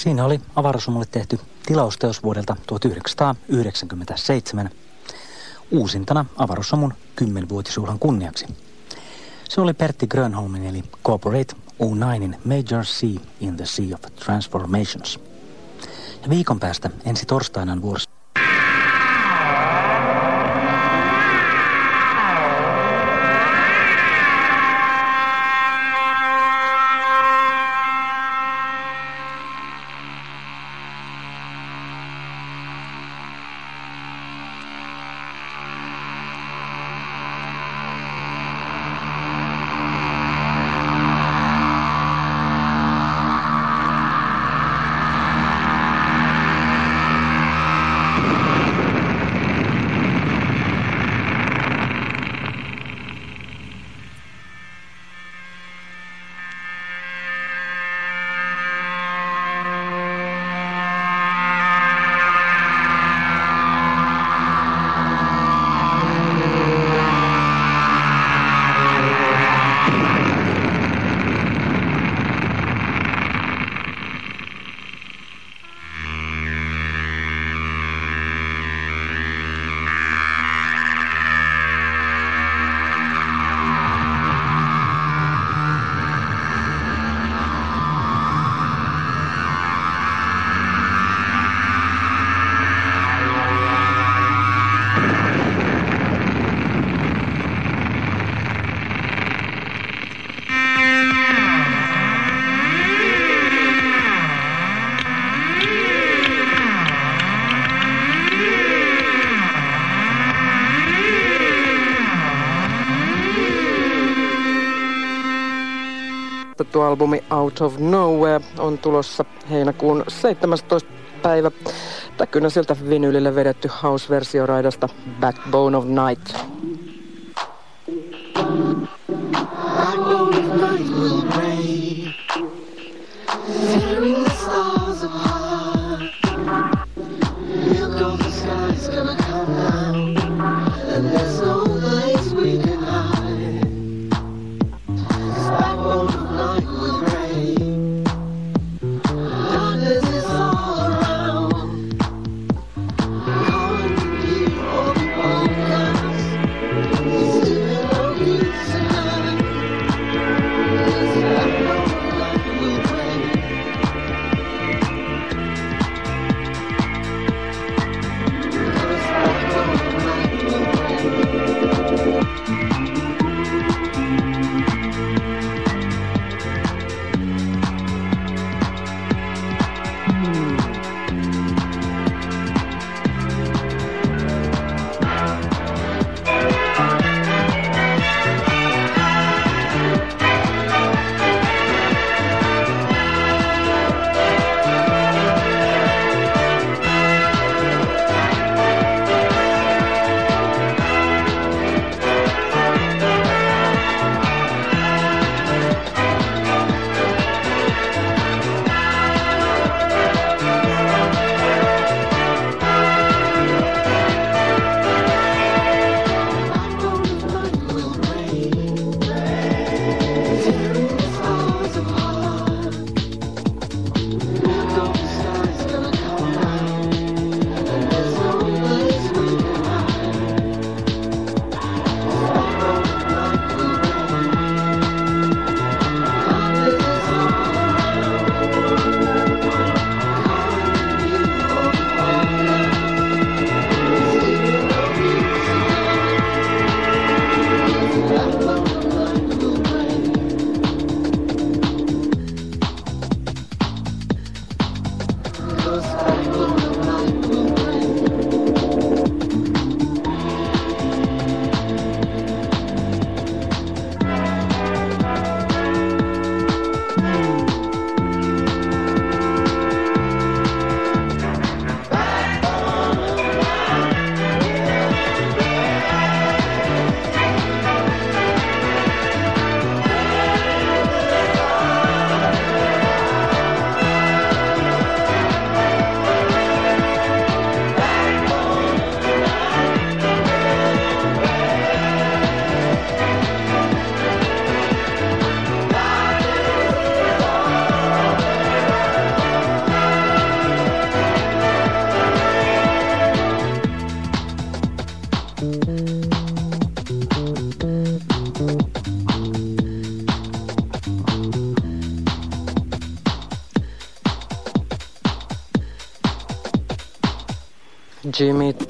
Siinä oli avaruusumulle tehty tilausteos vuodelta 1997 uusintana avaruussomun kymmenvuotisuuden kunniaksi. Se oli Pertti Grönholmin eli Corporate 09 Major C in the Sea of Transformations. Ja viikon päästä ensi torstaina vuorossa. Albumi Out of Nowhere on tulossa heinäkuun 17. päivä. Täkynä siltä vinylille vedetty house-versio raidasta Backbone of Night.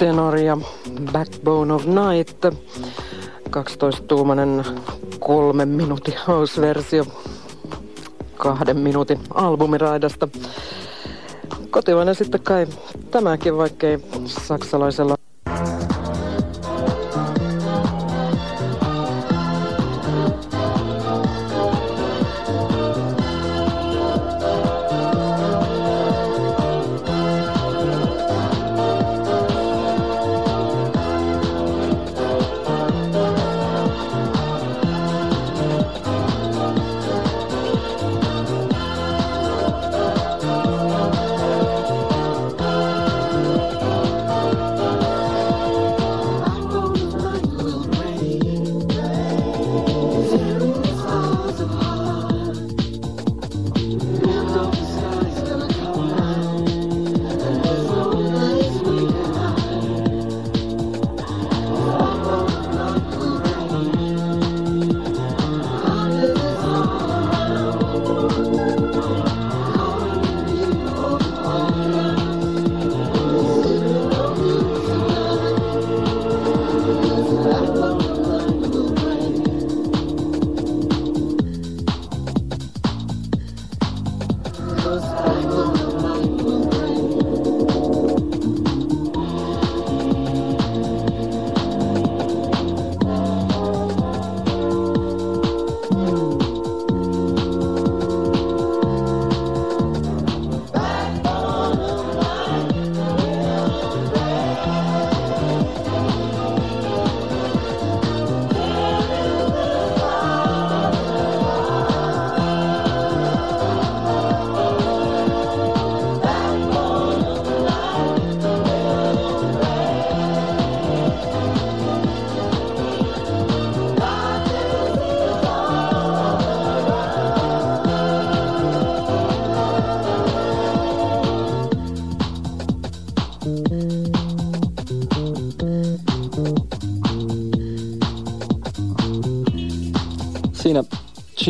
Tenor ja Backbone of Night. 12-tuumainen kolmen minuutin house-versio kahden minuutin albumiraidasta. Kotimainen sitten kai tämäkin, vaikkei saksalaisella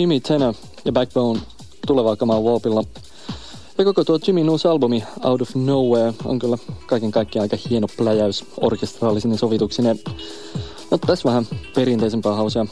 Jimmy Tenor ja Backbone tulevaa kamaa Warpilla. Ja koko tuo Jimmy uusi albumi Out of Nowhere on kyllä kaiken kaikkiaan aika hieno pläjäys orkestraalisin sovituksineen. No tässä vähän perinteisempää hausia.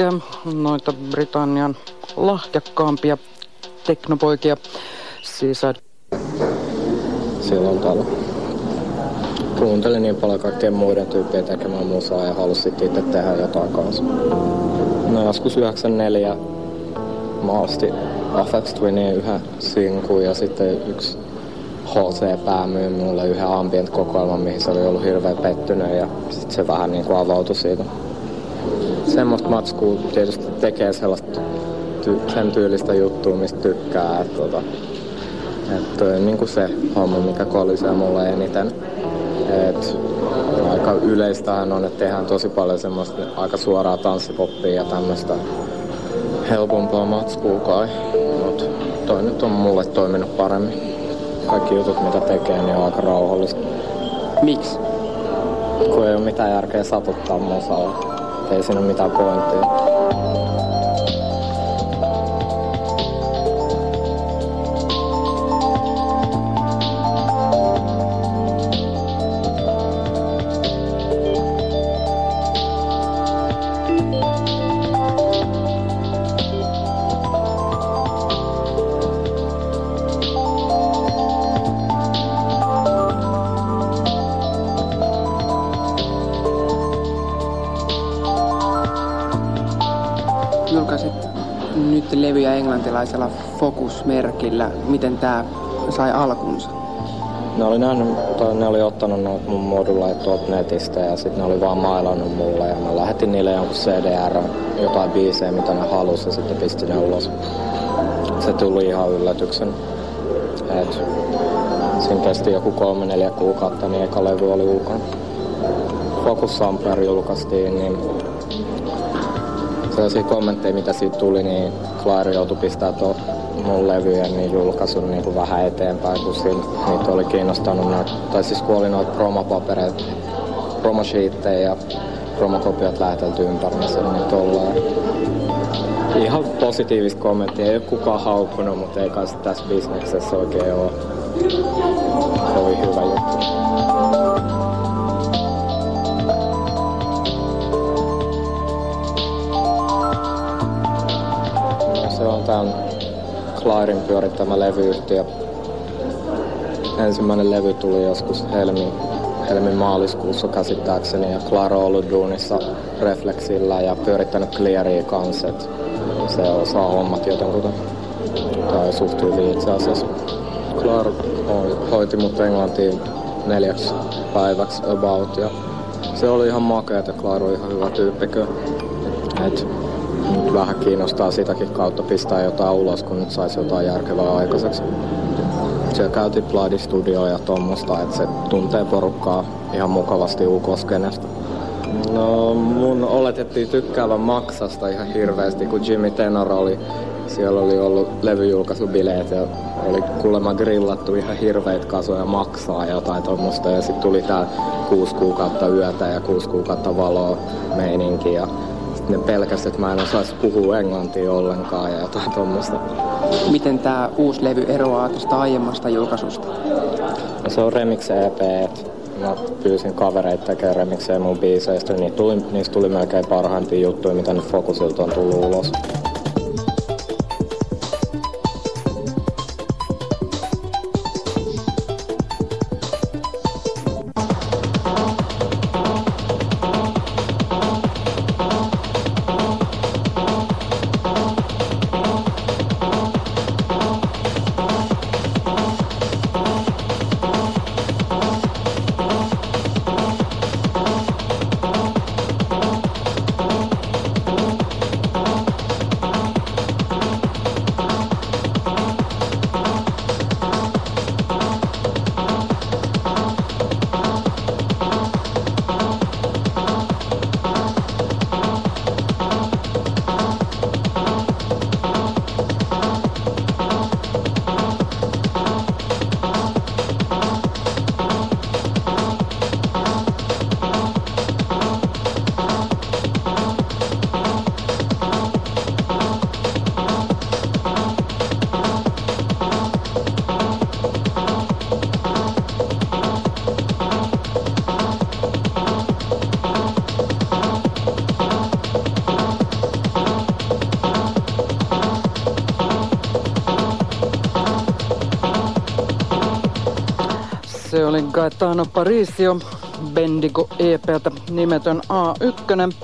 Mac, noita Britannian lahjakkaampia teknopoikia. Seaside. Silloin täällä kuuntelin niin paljon kaikkien muiden tyyppien tekemään musaa ja halusin itse tehdä jotain kanssa. No joskus 94 mä ostin Afex Twinin yhden sinkun ja sitten yksi HC Pää myi mulle yhden ambient-kokoelman, mihin se oli ollut hirveän pettynyt ja sitten se vähän niin kuin avautui siitä. Semmoista matskua tietysti tekee sellaista ty- sen tyylistä juttua, mistä tykkää. Että tota, että niin kuin se homma, mikä kolisee mulle eniten. Et aika yleistähän on, että tehdään tosi paljon semmoista aika suoraa tanssipoppia ja tämmöistä helpompaa matskua kai. Mut toi nyt on mulle toiminut paremmin. Kaikki jutut mitä tekee, niin on aika rauhallista. Miksi? Kun ei ole mitään järkeä satuttaa musalla. Ei siinä ole mitään pointtia. julkaisit levyjä englantilaisella Focus-merkillä. Miten tämä sai alkunsa? Ne oli, nähnyt, ne oli ottanut noita mun moduleja tuolta netistä ja sitten ne oli vaan mailannut mulle ja mä lähetin niille jonkun CDR, jotain biisejä mitä ne halusi ja sitten pistin ne ulos. Se tuli ihan yllätyksen. Et siinä kesti joku kolme neljä kuukautta, niin eka levy oli ulkona. Focus Sampler julkaistiin, niin sellaisia kommentteja, mitä siitä tuli, niin Claire joutui pistää tuon mun levyjen niin julkaisun niin kuin vähän eteenpäin, kun siinä, niitä oli kiinnostanut noita, tai siis kun oli noita promopapereita, promosheettejä ja promokopiot lähetelty ympäri, niin niin tolleen. Ihan positiivista kommenttia, ei ole kukaan haukkunut, mutta ei kai tässä bisneksessä oikein ole kovin hyvä juttu. Se on tämän Clairin pyörittämä levyyhtiö. Ensimmäinen levy tuli joskus helmi, maaliskuussa käsittääkseni ja Claire on ollut duunissa Reflexillä ja pyörittänyt Clearia kanssa. Se osaa hommat jotenkin. Tai suht hyvin itse asiassa. Claire hoi- hoiti mut Englantiin neljäksi päiväksi about ja se oli ihan makea, että Claire on ihan hyvä tyyppikö. Et vähän kiinnostaa sitäkin kautta pistää jotain ulos, kun nyt saisi jotain järkevää aikaiseksi. Siellä käytiin Bloody Studio ja tuommoista, että se tuntee porukkaa ihan mukavasti ukoskenestä. No mun oletettiin tykkäävän maksasta ihan hirveästi, kun Jimmy Tenor oli. Siellä oli ollut levyjulkaisubileet ja oli kuulemma grillattu ihan hirveitä kasoja maksaa jotain tuommoista. Ja sitten tuli tää kuusi kuukautta yötä ja kuusi kuukautta valoa meininki. Ja ne pelkäs, että mä en osaisi puhua englantia ollenkaan ja jotain tuommoista. Miten tämä uusi levy eroaa tuosta aiemmasta julkaisusta? Ja se on remix EP, mä pyysin kavereita tekemään remiksejä mun biiseistä, niin tuli, niistä tuli melkein parhaimpia juttuja, mitä nyt Focusilta on tullut ulos. Se oli Gaetano Parisio, Bendigo EPltä nimetön A1.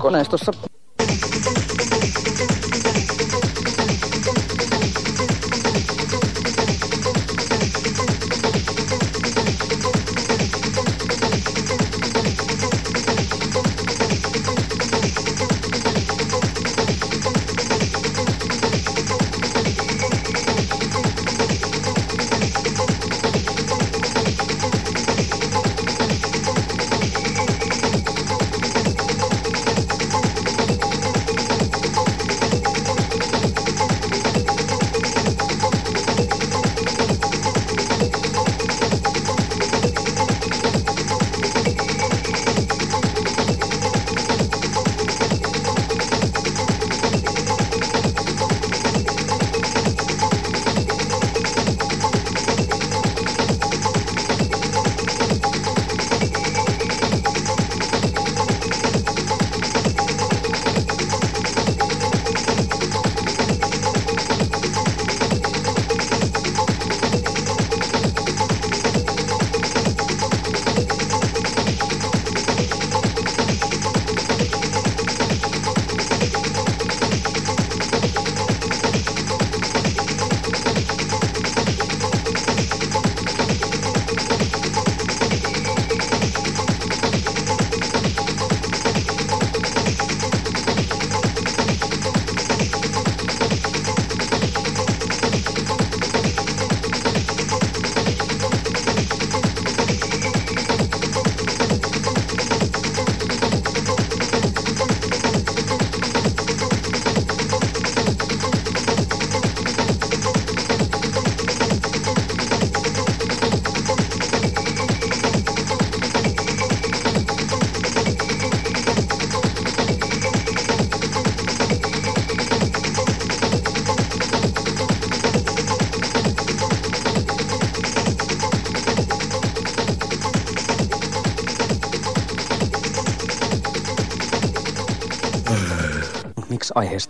Koneistossa aiheesta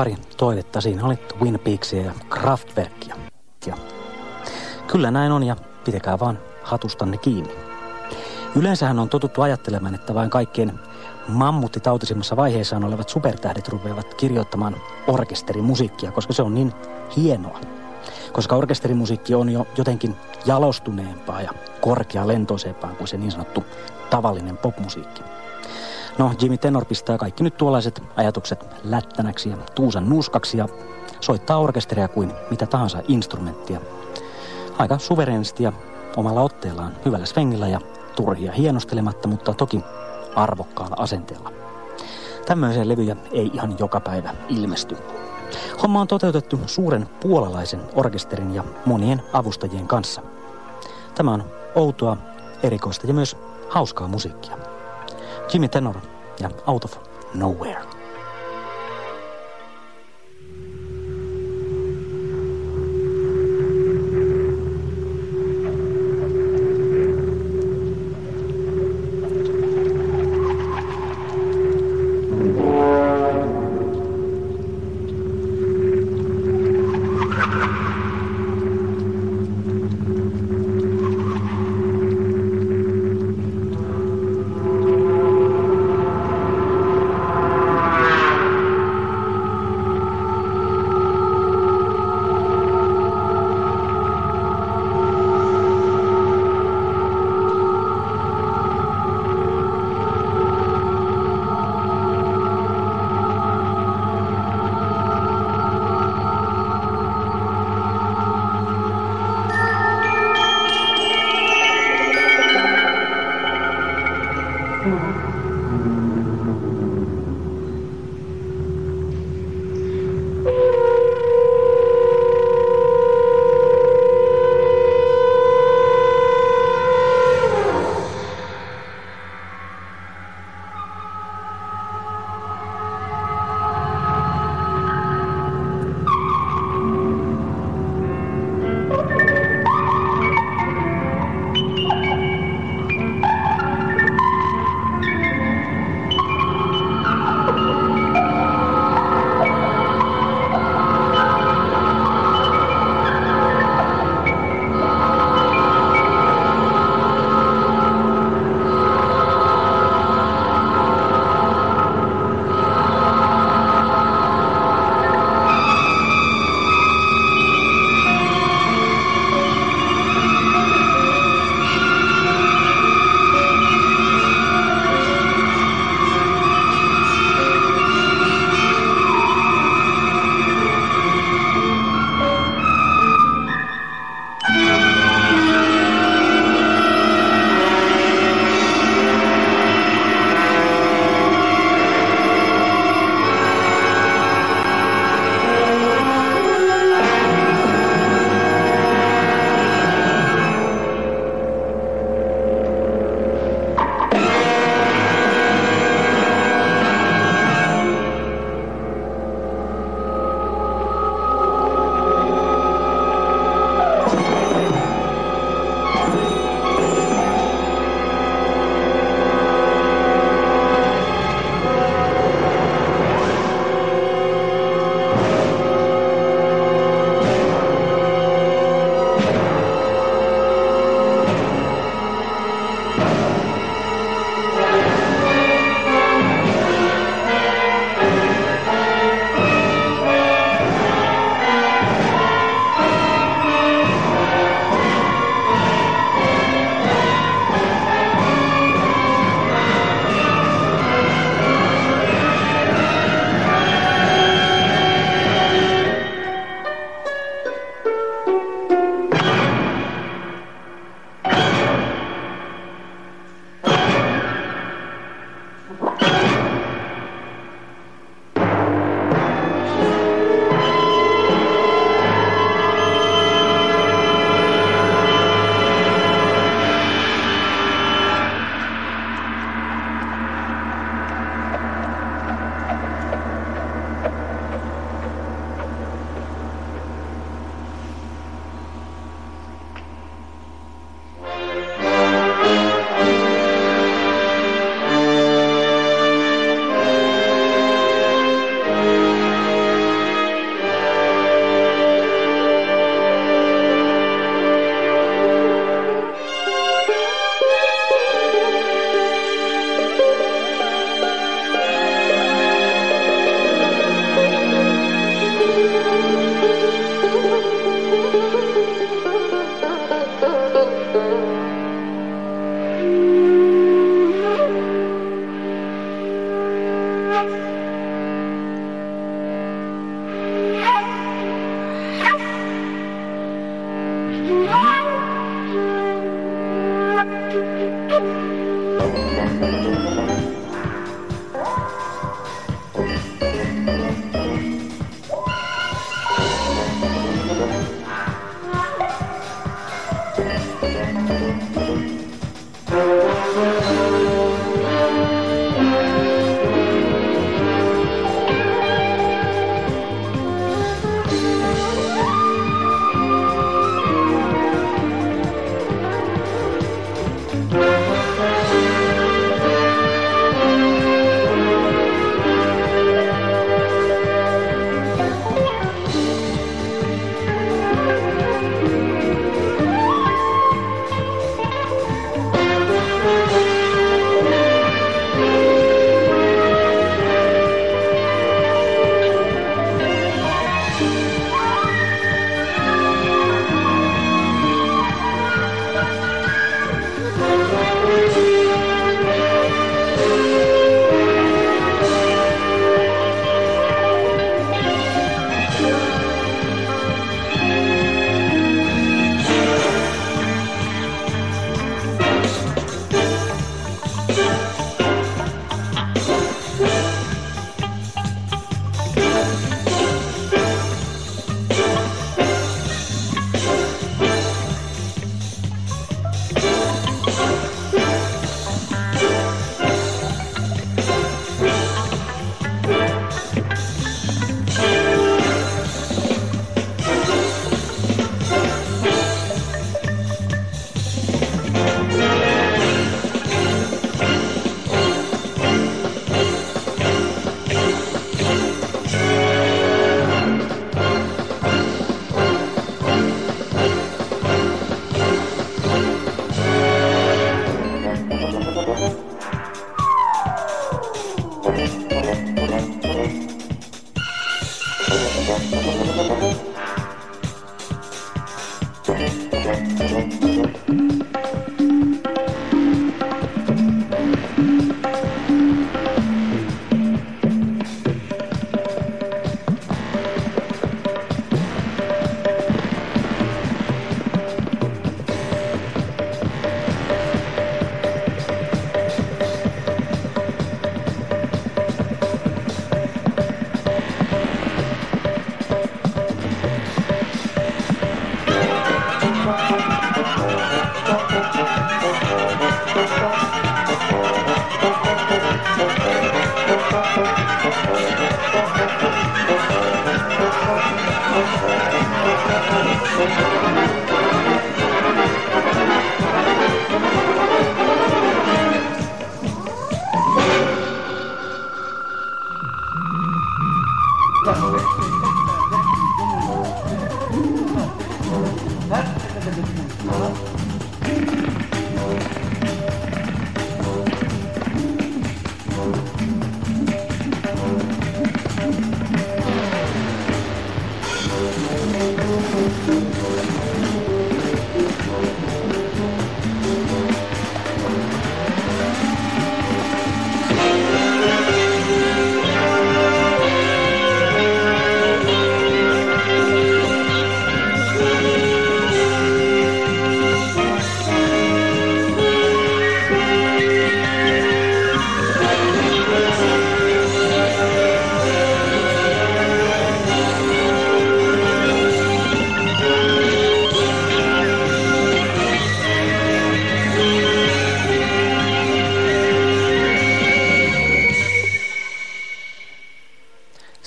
pari toivetta. Siinä oli Twin Peaksia ja Kraftwerkia. Ja kyllä näin on ja pitäkää vaan hatustanne kiinni. Yleensähän on totuttu ajattelemaan, että vain kaikkien mammuttitautisimmassa vaiheessaan olevat supertähdet rupeavat kirjoittamaan orkesterimusiikkia, koska se on niin hienoa. Koska orkesterimusiikki on jo jotenkin jalostuneempaa ja korkealentoisempaa kuin se niin sanottu tavallinen popmusiikki. No, Jimmy Tenor pistää kaikki nyt tuollaiset ajatukset lättänäksi ja tuusan nuuskaksi ja soittaa orkesteria kuin mitä tahansa instrumenttia. Aika suverenisti ja omalla otteellaan, hyvällä svengillä ja turhia hienostelematta, mutta toki arvokkaalla asenteella. Tämmöisiä levyjä ei ihan joka päivä ilmesty. Homma on toteutettu suuren puolalaisen orkesterin ja monien avustajien kanssa. Tämä on outoa, erikoista ja myös hauskaa musiikkia. Jimmy Tenor ja Out of Nowhere.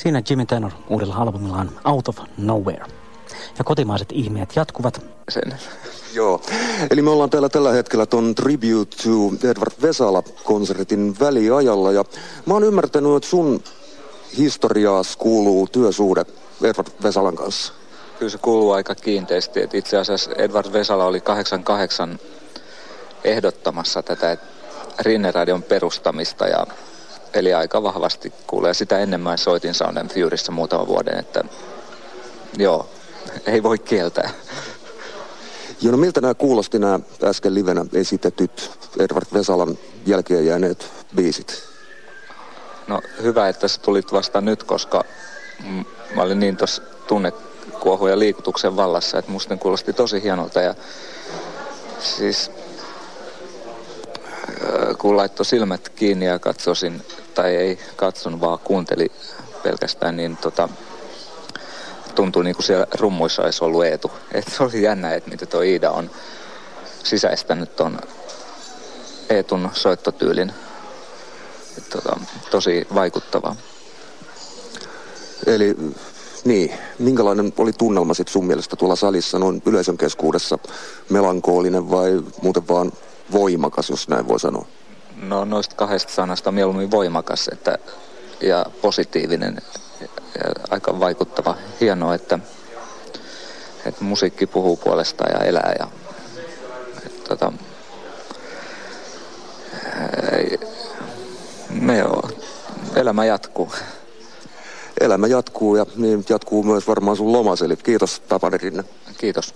Siinä Jimmy Tenor uudella albumillaan Out of Nowhere. Ja kotimaiset ihmeet jatkuvat. Sen. Joo, eli me ollaan täällä tällä hetkellä ton Tribute to Edward Vesala-konsertin väliajalla ja mä oon ymmärtänyt, että sun historiaas kuuluu työsuhde Edward Vesalan kanssa. Kyllä se kuuluu aika kiinteästi. että itse asiassa Edward Vesala oli 88 ehdottamassa tätä Rinneradion perustamista ja eli aika vahvasti kuulee. Sitä ennen mä soitin Sound and Furyssä muutaman vuoden, että joo, ei voi kieltää. Joo, no miltä nämä kuulosti nämä äsken livenä esitetyt Edward Vesalan jälkeen jääneet biisit? No hyvä, että sä tulit vasta nyt, koska mä olin niin tuossa tunnekuohun ja liikutuksen vallassa, että musta kuulosti tosi hienolta ja siis kun laittoi silmät kiinni ja katsosin, tai ei katson vaan kuunteli pelkästään, niin tota, tuntui niin kuin siellä rummuissa olisi ollut Eetu. Et se oli jännä, että mitä tuo Iida on sisäistänyt ton Eetun soittotyylin. Et tota, tosi vaikuttava. Eli niin, minkälainen oli tunnelma sit sun mielestä tuolla salissa noin yleisön keskuudessa? Melankoolinen vai muuten vaan voimakas, jos näin voi sanoa? No noista kahdesta sanasta mieluummin voimakas että, ja positiivinen ja aika vaikuttava. Hienoa, että, että musiikki puhuu puolestaan ja elää. Ja, et, tota, me joo, elämä jatkuu. Elämä jatkuu ja niin jatkuu myös varmaan sun lomas, eli kiitos Tapani Rinne. Kiitos.